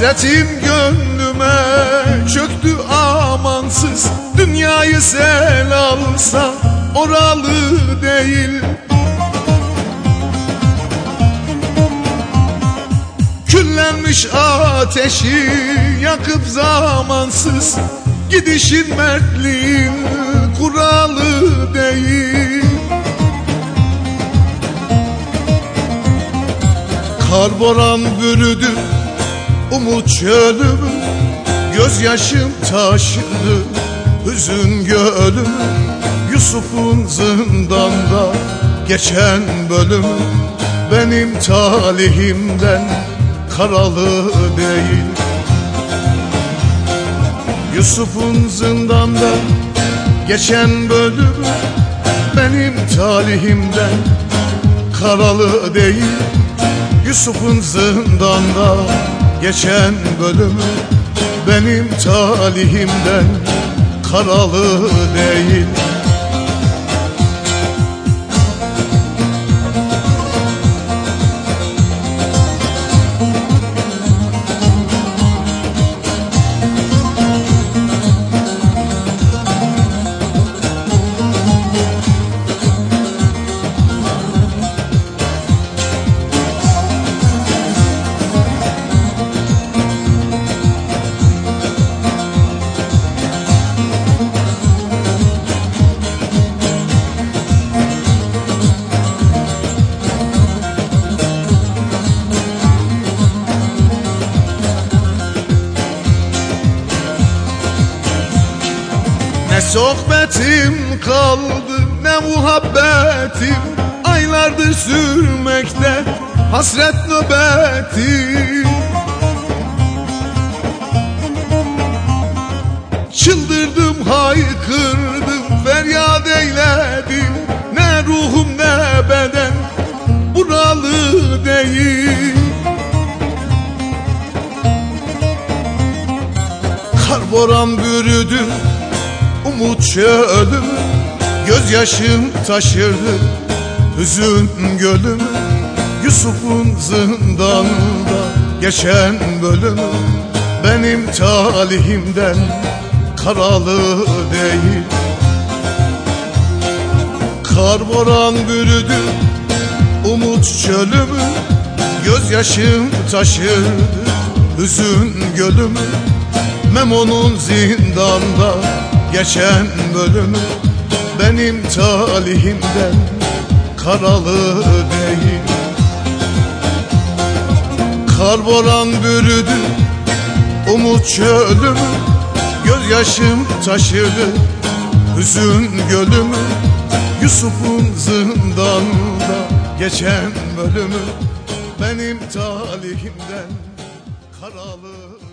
Hasretin gönlüme çöktü amansız. Dünyayı sel alsa oralı değil. Küllenmiş ateşi yakıp zamansız. Gidişin mertliğin kuralı değil. Kar boran bürüdü umut çölümü Gözyaşım taşıdı hüzün gölümü Yusuf'un zindanda geçen bölümü Benim talihimden karalı değil. Yusuf'un zindanda geçen bölümü Benim talihimden karalı değil. Yusuf'un zindanda geçen bölümü Benim talihimden karalı değil Ne sohbetim kaldı ne muhabbetim. Aylardır sürmekte hasret nöbeti Çıldırdım haykırdım feryat eyledim. Ne ruhum ne beden buralı değil. Kar boran bürüdü umut çölüm Gözyaşım taşırdı. Hüzün gölüm Yusuf'un zindanında geçen bölüm. Benim talihimden karalı değil. Kar boran bürüdü umut çölümü Gözyaşım taşırdı. Hüzün gölümü Memo'nun zindanda geçen bölümü Benim talihimden karalı değil Kar boran bürüdü umut çölümü Gözyaşım taşırdı hüzün gölümü Yusuf'un zindanda geçen bölümü Benim talihimden karalı